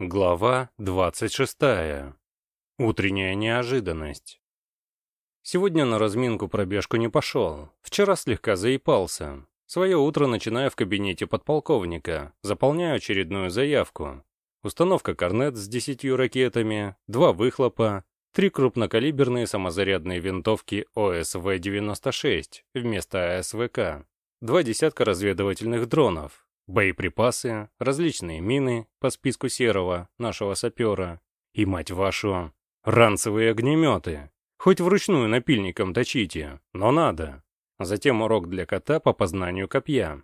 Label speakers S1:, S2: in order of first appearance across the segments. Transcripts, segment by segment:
S1: Глава 26. Утренняя неожиданность. Сегодня на разминку пробежку не пошел. Вчера слегка заипался. Свое утро начинаю в кабинете подполковника, заполняю очередную заявку. Установка корнет с десятью ракетами, два выхлопа, три крупнокалиберные самозарядные винтовки ОСВ-96 вместо АСВК, два десятка разведывательных дронов, Боеприпасы, различные мины по списку Серого, нашего сапера, и, мать вашу, ранцевые огнеметы. Хоть вручную напильником точите, но надо. Затем урок для кота по познанию копья.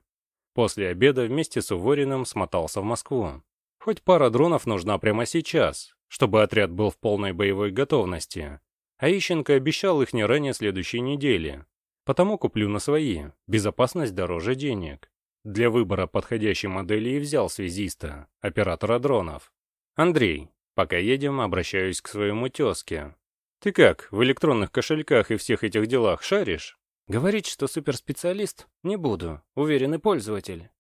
S1: После обеда вместе с Увориным смотался в Москву. Хоть пара дронов нужна прямо сейчас, чтобы отряд был в полной боевой готовности. А Ищенко обещал их не ранее следующей недели. Потому куплю на свои, безопасность дороже денег. Для выбора подходящей модели и взял связиста, оператора дронов. Андрей, пока едем, обращаюсь к своему тезке. Ты как, в электронных кошельках и всех этих делах шаришь?
S2: Говорить, что суперспециалист, не буду, уверенный пользователь.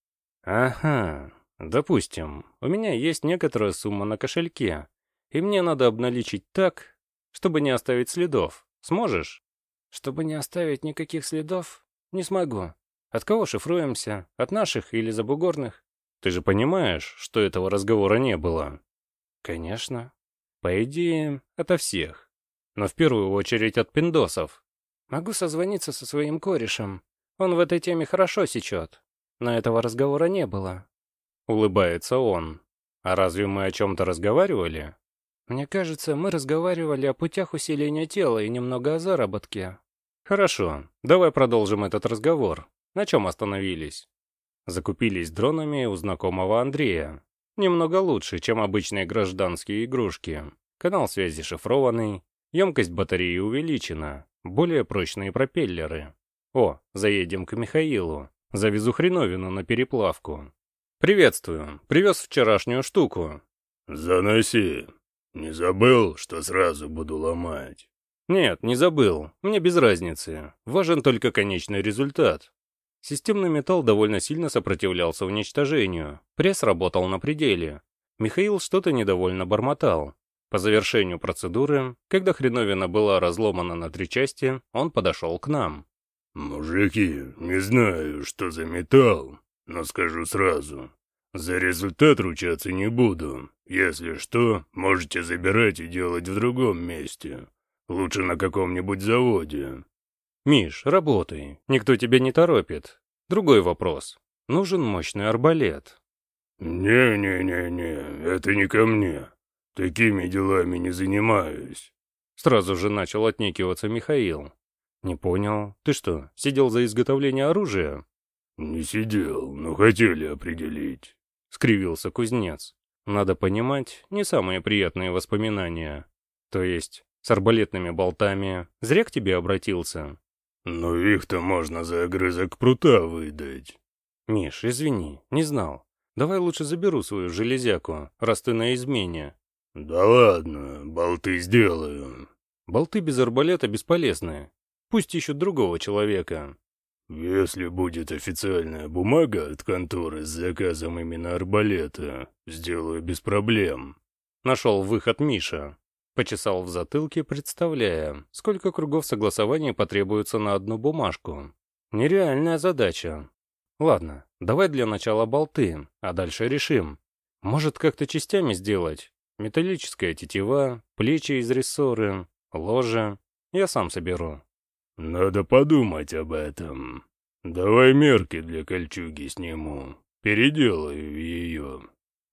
S1: Ага, допустим, у меня есть некоторая сумма на кошельке, и мне надо обналичить так, чтобы не оставить следов. Сможешь?
S2: Чтобы не оставить никаких следов, не смогу. От кого шифруемся? От наших или забугорных?
S1: Ты же понимаешь, что этого разговора не было?
S2: Конечно.
S1: По идее, ото всех. Но в первую очередь от пиндосов.
S2: Могу созвониться со своим корешем. Он в этой теме хорошо сечет. Но этого разговора не было.
S1: Улыбается он. А разве мы о чем-то разговаривали?
S2: Мне кажется, мы разговаривали о путях усиления тела и немного о заработке.
S1: Хорошо, давай продолжим этот разговор. На чем остановились? Закупились дронами у знакомого Андрея. Немного лучше, чем обычные гражданские игрушки. Канал связи шифрованный, емкость батареи увеличена, более прочные пропеллеры. О, заедем к Михаилу. Завезу хреновину на переплавку. Приветствую. Привез вчерашнюю штуку.
S3: Заноси. Не забыл, что сразу буду ломать?
S1: Нет, не забыл. Мне без разницы. Важен только конечный результат. Системный металл довольно сильно сопротивлялся уничтожению. Пресс работал на пределе. Михаил что-то недовольно бормотал. По завершению процедуры, когда хреновина была разломана на три части, он подошел к нам.
S3: «Мужики, не знаю, что за металл, но скажу сразу. За результат ручаться не буду. Если что, можете забирать и делать в другом месте. Лучше на каком-нибудь заводе.
S1: «Миш, работай, никто тебя не торопит. Другой вопрос. Нужен мощный арбалет».
S3: «Не-не-не-не, это не ко мне. Такими делами не занимаюсь».
S1: Сразу же начал отнекиваться Михаил. «Не понял. Ты что, сидел за изготовление оружия?»
S3: «Не сидел, но хотели определить», —
S1: скривился кузнец. «Надо понимать, не самые приятные воспоминания. То есть, с арбалетными болтами. Зря к тебе обратился.
S3: «Ну их-то можно за огрызок прута выдать».
S1: «Миш, извини, не знал. Давай лучше заберу свою железяку, раз ты на измене».
S3: «Да ладно, болты сделаю».
S1: «Болты без арбалета бесполезны. Пусть ищут другого человека».
S3: «Если будет официальная бумага от конторы с заказом именно арбалета, сделаю без проблем».
S1: Нашел выход Миша. Почесал в затылке, представляя, сколько кругов согласования потребуется на одну бумажку. Нереальная задача. Ладно, давай для начала болты, а дальше решим. Может, как-то частями сделать? Металлическая тетива, плечи из рессоры, ложе. Я сам соберу.
S3: Надо подумать об этом. Давай мерки для кольчуги сниму. Переделаю ее.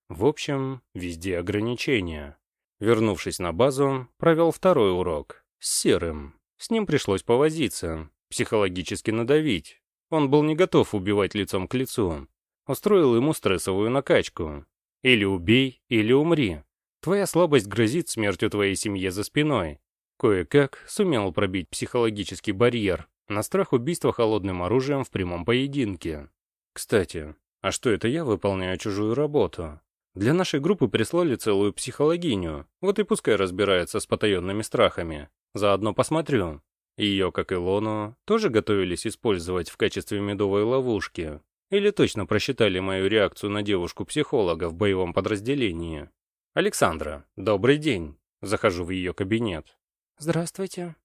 S1: В общем, везде ограничения. Вернувшись на базу, провел второй урок. С Серым. С ним пришлось повозиться, психологически надавить. Он был не готов убивать лицом к лицу. Устроил ему стрессовую накачку. Или убей, или умри. Твоя слабость грозит смертью твоей семье за спиной. Кое-как сумел пробить психологический барьер на страх убийства холодным оружием в прямом поединке. Кстати, а что это я выполняю чужую работу? Для нашей группы прислали целую психологиню, вот и пускай разбирается с потаенными страхами. Заодно посмотрю. Ее, как и Лону, тоже готовились использовать в качестве медовой ловушки. Или точно просчитали мою реакцию на девушку-психолога в боевом подразделении. «Александра, добрый день». Захожу в ее кабинет.
S2: «Здравствуйте».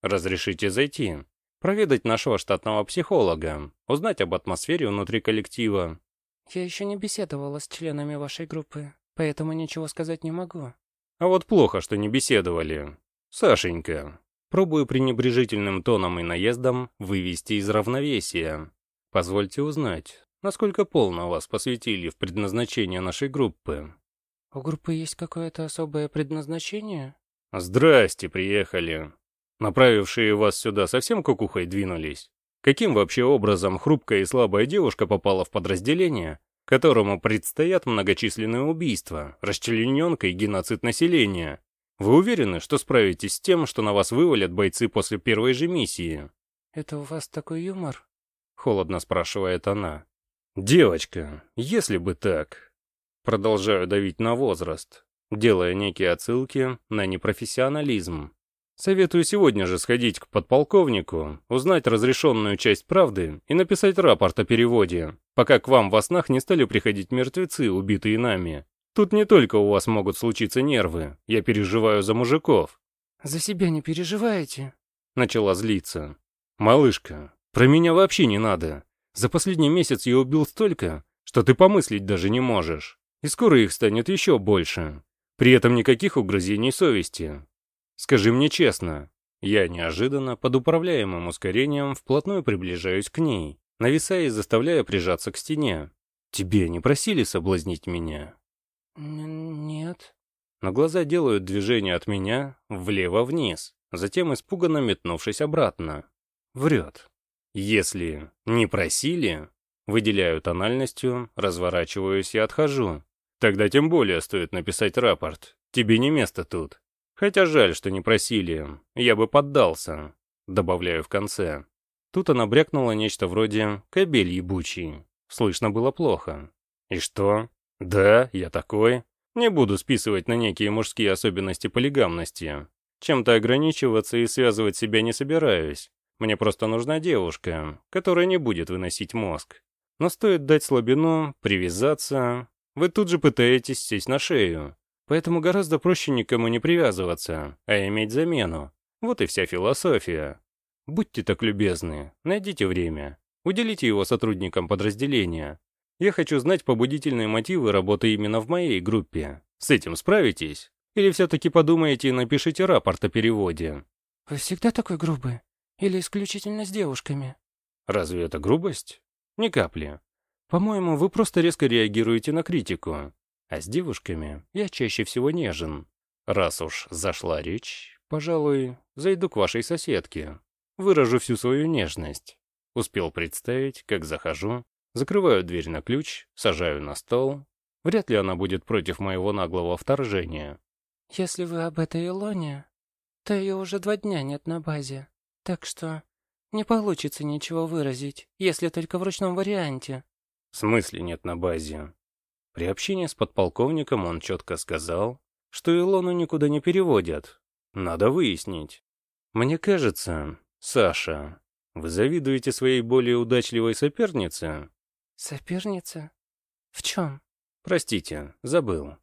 S1: «Разрешите зайти?» Проведать нашего штатного психолога, узнать об атмосфере внутри коллектива.
S2: Я еще не беседовала с членами вашей группы, поэтому ничего сказать не могу.
S1: А вот плохо, что не беседовали. Сашенька, пробую пренебрежительным тоном и наездом вывести из равновесия. Позвольте узнать, насколько полно вас посвятили в предназначение нашей группы.
S2: У группы есть какое-то особое предназначение?
S1: Здрасте, приехали. Направившие вас сюда совсем кукухой двинулись? Каким вообще образом хрупкая и слабая девушка попала в подразделение, которому предстоят многочисленные убийства, расчлененка и геноцид населения? Вы уверены, что справитесь с тем, что на вас вывалят бойцы после первой же миссии?
S2: «Это у вас такой юмор?»
S1: — холодно спрашивает она. «Девочка, если бы так...» Продолжаю давить на возраст, делая некие отсылки на непрофессионализм. Советую сегодня же сходить к подполковнику, узнать разрешенную часть правды и написать рапорт о переводе, пока к вам во снах не стали приходить мертвецы, убитые нами. Тут не только у вас могут случиться нервы, я переживаю за мужиков».
S2: «За себя не переживаете?»
S1: Начала злиться. «Малышка, про меня вообще не надо. За последний месяц я убил столько, что ты помыслить даже не можешь. И скоро их станет еще больше. При этом никаких угрызений совести. Скажи мне честно, я неожиданно, под управляемым ускорением, вплотную приближаюсь к ней, нависая и заставляя прижаться к стене. Тебе не просили соблазнить меня?
S2: Нет.
S1: Но глаза делают движение от меня влево-вниз, затем испуганно метнувшись обратно. Врет. Если не просили, выделяю тональностью, разворачиваюсь и отхожу. Тогда тем более стоит написать рапорт. Тебе не место тут. Хотя жаль, что не просили, я бы поддался, добавляю в конце. Тут она брякнула нечто вроде «кобель ебучий». Слышно было плохо. И что? Да, я такой. Не буду списывать на некие мужские особенности полигамности. Чем-то ограничиваться и связывать себя не собираюсь. Мне просто нужна девушка, которая не будет выносить мозг. Но стоит дать слабину, привязаться, вы тут же пытаетесь сесть на шею. Поэтому гораздо проще никому не привязываться, а иметь замену. Вот и вся философия. Будьте так любезны, найдите время. Уделите его сотрудникам подразделения. Я хочу знать побудительные мотивы работы именно в моей группе. С этим справитесь? Или все-таки подумаете и напишите рапорт о переводе?
S2: Вы всегда такой грубый? Или исключительно с девушками?
S1: Разве это грубость? Ни капли. По-моему, вы просто резко реагируете на критику. А с девушками я чаще всего нежен. Раз уж зашла речь, пожалуй, зайду к вашей соседке. Выражу всю свою нежность. Успел представить, как захожу, закрываю дверь на ключ, сажаю на стол. Вряд ли она будет против моего наглого вторжения.
S2: Если вы об этой Илоне, то ее уже два дня нет на базе. Так что не получится ничего выразить, если только в ручном варианте.
S1: В смысле нет на базе? При общении с подполковником он четко сказал, что Илону никуда не переводят. Надо выяснить. Мне кажется, Саша, вы завидуете своей более удачливой сопернице?
S2: Соперница? В чем?
S1: Простите, забыл.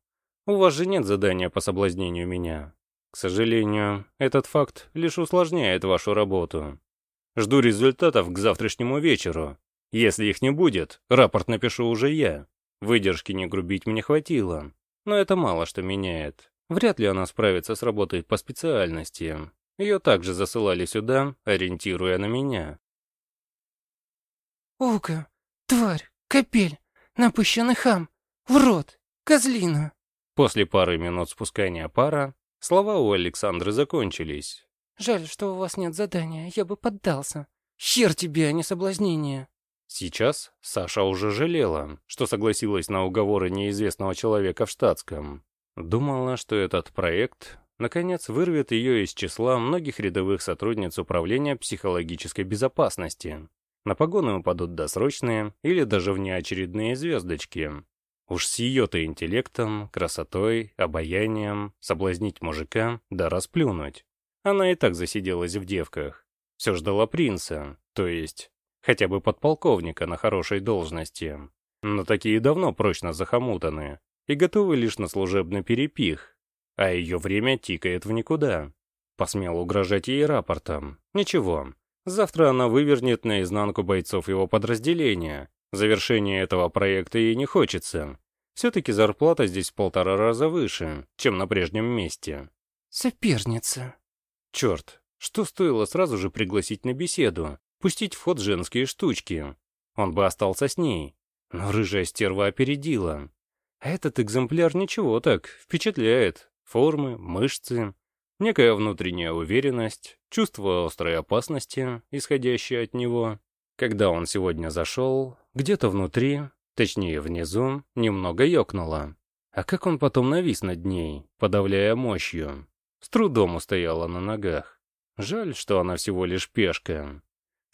S1: У вас же нет задания по соблазнению меня. К сожалению, этот факт лишь усложняет вашу работу. Жду результатов к завтрашнему вечеру. Если их не будет, рапорт напишу уже я. Выдержки не грубить мне хватило, но это мало что меняет. Вряд ли она справится с работой по специальности. Ее также засылали сюда, ориентируя на меня.
S2: «Ука! Тварь! Капель! Напыщенный хам! В рот! Козлина!»
S1: После пары минут спускания пара, слова у Александры закончились.
S2: «Жаль, что у вас нет задания, я бы поддался. Хер тебе, а не соблазнение!»
S1: Сейчас Саша уже жалела, что согласилась на уговоры неизвестного человека в штатском. Думала, что этот проект, наконец, вырвет ее из числа многих рядовых сотрудниц Управления психологической безопасности. На погоны упадут досрочные или даже внеочередные звездочки. Уж с ее-то интеллектом, красотой, обаянием соблазнить мужика, да расплюнуть. Она и так засиделась в девках. Все ждала принца, то есть хотя бы подполковника на хорошей должности. Но такие давно прочно захомутаны. и готовы лишь на служебный перепих, а ее время тикает в никуда. Посмел угрожать ей рапортом. Ничего, завтра она вывернет наизнанку бойцов его подразделения. Завершение этого проекта ей не хочется. Все-таки зарплата здесь в полтора раза выше, чем на прежнем месте.
S2: «Соперница».
S1: Черт, что стоило сразу же пригласить на беседу, пустить в ход женские штучки. Он бы остался с ней. Но рыжая стерва опередила. Этот экземпляр ничего так, впечатляет. Формы, мышцы, некая внутренняя уверенность, чувство острой опасности, исходящее от него. Когда он сегодня зашел, где-то внутри, точнее внизу, немного ёкнуло. А как он потом навис над ней, подавляя мощью. С трудом устояла на ногах. Жаль, что она всего лишь пешка.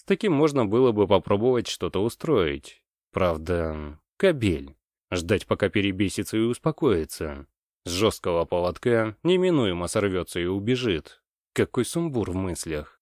S1: С таким можно было бы попробовать что-то устроить. Правда, кабель. Ждать, пока перебесится и успокоится. С жесткого поводка неминуемо сорвется и убежит. Какой сумбур в мыслях.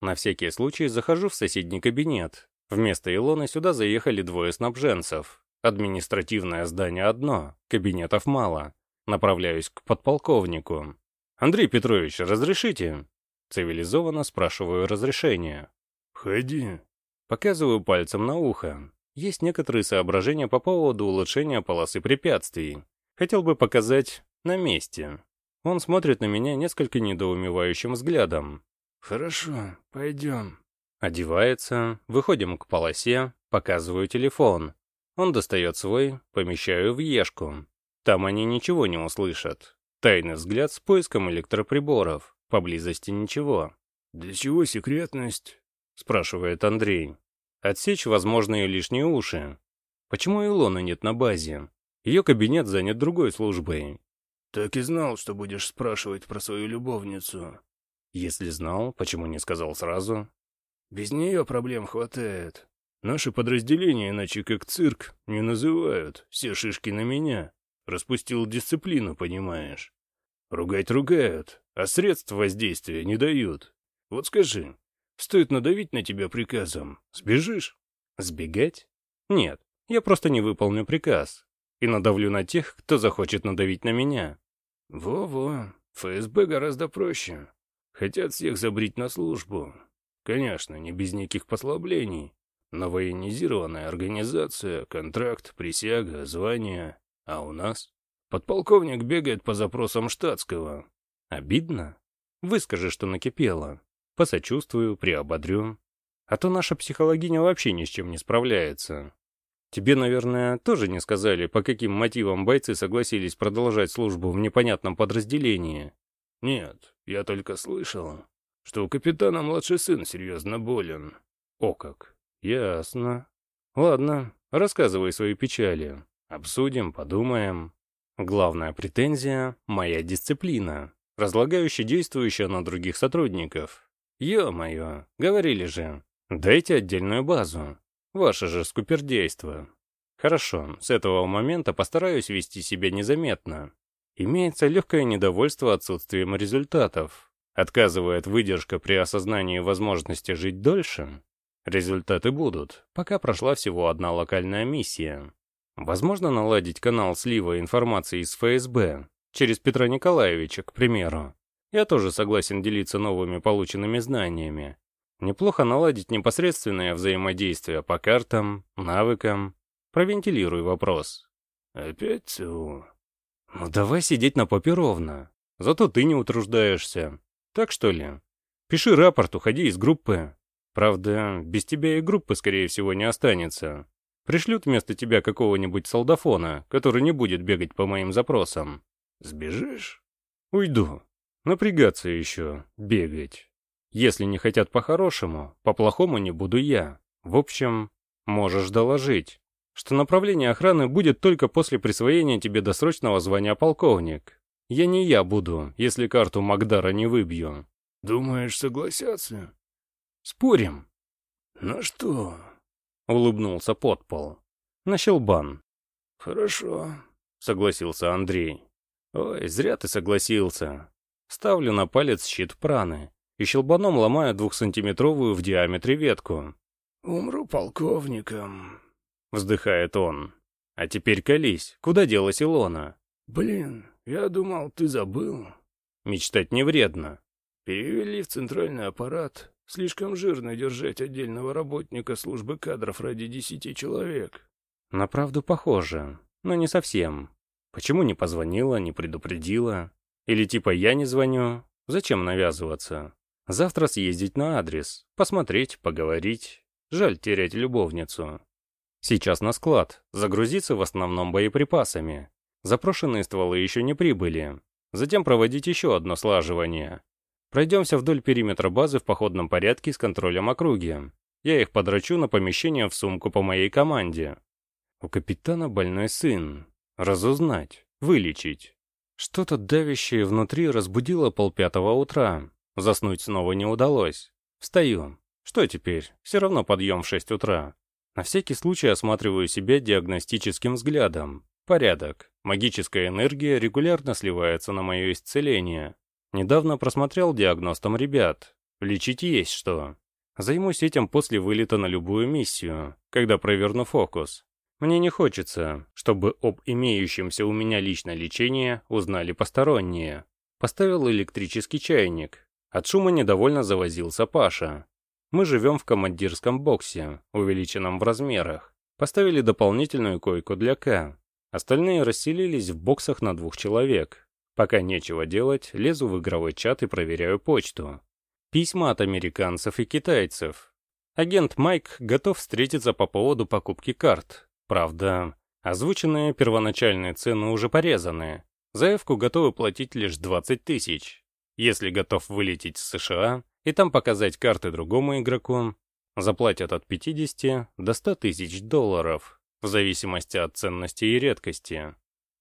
S1: На всякий случай захожу в соседний кабинет. Вместо Илоны сюда заехали двое снабженцев. Административное здание одно, кабинетов мало. Направляюсь к подполковнику. «Андрей Петрович, разрешите?» Цивилизованно спрашиваю разрешение.
S3: «Входи».
S1: Показываю пальцем на ухо. Есть некоторые соображения по поводу улучшения полосы препятствий. Хотел бы показать на месте. Он смотрит на меня несколько недоумевающим взглядом.
S3: «Хорошо, пойдем».
S1: Одевается, выходим к полосе, показываю телефон. Он достает свой, помещаю в ешку. Там они ничего не услышат. Тайный взгляд с поиском электроприборов. Поблизости ничего.
S3: «Для чего секретность?»
S1: — спрашивает Андрей. Отсечь возможные лишние уши. Почему Илоны нет на базе? Ее кабинет занят другой службой.
S3: Так и знал, что будешь спрашивать про свою любовницу.
S1: Если знал, почему не сказал сразу?
S3: Без нее проблем хватает. Наши подразделения, иначе как цирк, не называют. Все шишки на меня. Распустил дисциплину, понимаешь. Ругать ругают, а средств воздействия не дают. Вот скажи, Стоит надавить на тебя приказом. Сбежишь?
S1: Сбегать? Нет, я просто не выполню приказ. И надавлю на тех, кто захочет надавить на меня.
S3: Во-во, ФСБ гораздо проще. Хотят всех забрить на службу. Конечно, не без никаких послаблений. Но военизированная организация, контракт, присяга, звание. А у нас? Подполковник бегает по запросам штатского.
S1: Обидно? Выскажи, что накипело. Посочувствую, приободрю. А то наша психологиня вообще ни с чем не справляется. Тебе, наверное, тоже не сказали, по каким мотивам бойцы согласились продолжать службу в непонятном подразделении?
S3: Нет, я только слышал, что у капитана младший сын серьезно болен.
S1: О как, ясно. Ладно, рассказывай свои печали. Обсудим, подумаем. Главная претензия — моя дисциплина, разлагающая действующая на других сотрудников. Ё-моё, говорили же. Дайте отдельную базу. Ваше же скупердейство. Хорошо, с этого момента постараюсь вести себя незаметно. Имеется легкое недовольство отсутствием результатов. Отказывает выдержка при осознании возможности жить дольше. Результаты будут, пока прошла всего одна локальная миссия. Возможно наладить канал слива информации из ФСБ, через Петра Николаевича, к примеру. Я тоже согласен делиться новыми полученными знаниями. Неплохо наладить непосредственное взаимодействие по картам, навыкам. Провентилируй вопрос.
S3: Опять ЦУ?
S1: Ну давай сидеть на попе ровно. Зато ты не утруждаешься. Так что ли? Пиши рапорт, уходи из группы. Правда, без тебя и группы, скорее всего, не останется. Пришлют вместо тебя какого-нибудь солдафона, который не будет бегать по моим запросам.
S3: Сбежишь?
S1: Уйду. Напрягаться еще, бегать. Если не хотят по-хорошему, по-плохому не буду я. В общем, можешь доложить, что направление охраны будет только после присвоения тебе досрочного звания полковник. Я не я буду, если карту Магдара не выбью.
S3: Думаешь, согласятся?
S1: Спорим.
S3: На что?
S1: Улыбнулся подпол. На щелбан.
S3: Хорошо,
S1: согласился Андрей. Ой, зря ты согласился. Ставлю на палец щит праны и щелбаном ломаю двухсантиметровую в диаметре ветку.
S3: «Умру полковником», —
S1: вздыхает он. А теперь колись, куда делась Илона?
S3: Блин, я думал, ты забыл.
S1: Мечтать не вредно.
S3: Перевели в центральный аппарат. Слишком жирно держать отдельного работника службы кадров ради десяти человек.
S1: На правду похоже, но не совсем. Почему не позвонила, не предупредила? Или типа я не звоню? Зачем навязываться? Завтра съездить на адрес, посмотреть, поговорить. Жаль терять любовницу. Сейчас на склад, загрузиться в основном боеприпасами. Запрошенные стволы еще не прибыли. Затем проводить еще одно слаживание. Пройдемся вдоль периметра базы в походном порядке с контролем округи. Я их подрачу на помещение в сумку по моей команде. У капитана больной сын. Разузнать, вылечить. Что-то давящее внутри разбудило полпятого утра. Заснуть снова не удалось. Встаю. Что теперь? Все равно подъем в шесть утра. На всякий случай осматриваю себя диагностическим взглядом. Порядок. Магическая энергия регулярно сливается на мое исцеление. Недавно просмотрел диагностом ребят. Лечить есть что. Займусь этим после вылета на любую миссию, когда проверну фокус. Мне не хочется, чтобы об имеющемся у меня личное лечении узнали посторонние. Поставил электрический чайник. От шума недовольно завозился Паша. Мы живем в командирском боксе, увеличенном в размерах. Поставили дополнительную койку для К. Остальные расселились в боксах на двух человек. Пока нечего делать, лезу в игровой чат и проверяю почту. Письма от американцев и китайцев. Агент Майк готов встретиться по поводу покупки карт. Правда, озвученные первоначальные цены уже порезаны. Заявку готовы платить лишь 20 тысяч. Если готов вылететь с США и там показать карты другому игроку, заплатят от 50 до 100 тысяч долларов, в зависимости от ценности и редкости.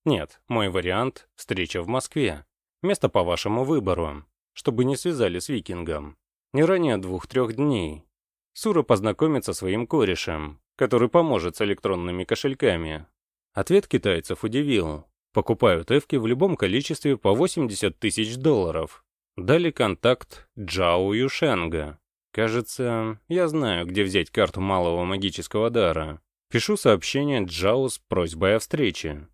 S1: Нет, мой вариант — встреча в Москве. Место по вашему выбору, чтобы не связали с викингом. Не ранее двух-трех дней. Сура познакомится со своим корешем, который поможет с электронными кошельками. Ответ китайцев удивил. Покупают эвки в любом количестве по 80 тысяч долларов. Дали контакт Джао Юшенга. Кажется, я знаю, где взять карту малого магического дара. Пишу сообщение Джао с просьбой о встрече.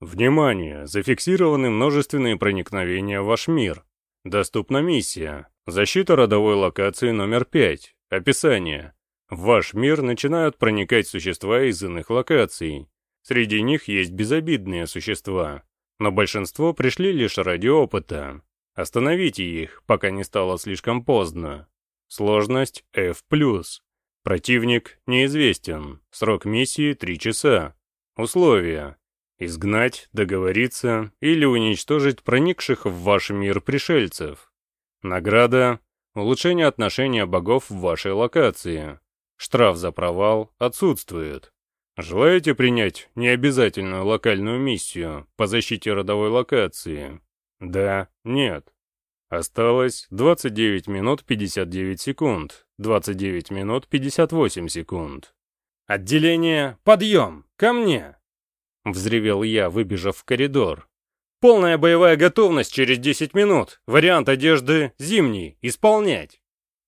S1: Внимание! Зафиксированы множественные проникновения в ваш мир. Доступна миссия. Защита родовой локации номер 5. Описание. В ваш мир начинают проникать существа из иных локаций. Среди них есть безобидные существа, но большинство пришли лишь ради опыта. Остановите их, пока не стало слишком поздно. Сложность F+. Противник неизвестен. Срок миссии 3 часа. Условия. Изгнать, договориться или уничтожить проникших в ваш мир пришельцев. Награда – улучшение отношения богов в вашей локации. Штраф за провал отсутствует. Желаете принять необязательную локальную миссию по защите родовой локации? Да, нет. Осталось 29 минут 59 секунд, 29 минут 58 секунд. Отделение, подъем, ко мне! — взревел я, выбежав в коридор. «Полная боевая готовность через 10 минут. Вариант одежды зимний. Исполнять!»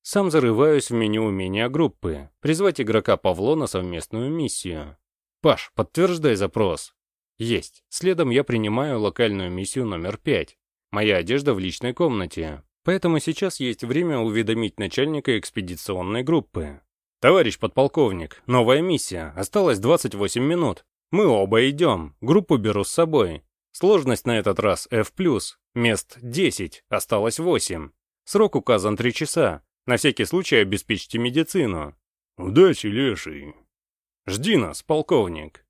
S1: Сам зарываюсь в меню умения группы. Призвать игрока Павло на совместную миссию. «Паш, подтверждай запрос». «Есть. Следом я принимаю локальную миссию номер 5. Моя одежда в личной комнате. Поэтому сейчас есть время уведомить начальника экспедиционной группы. «Товарищ подполковник, новая миссия. Осталось 28 минут. Мы оба идем, группу беру с собой. Сложность на этот раз F+, мест 10, осталось 8. Срок указан 3 часа. На всякий случай обеспечьте медицину.
S3: Удачи, леший.
S1: Жди нас, полковник.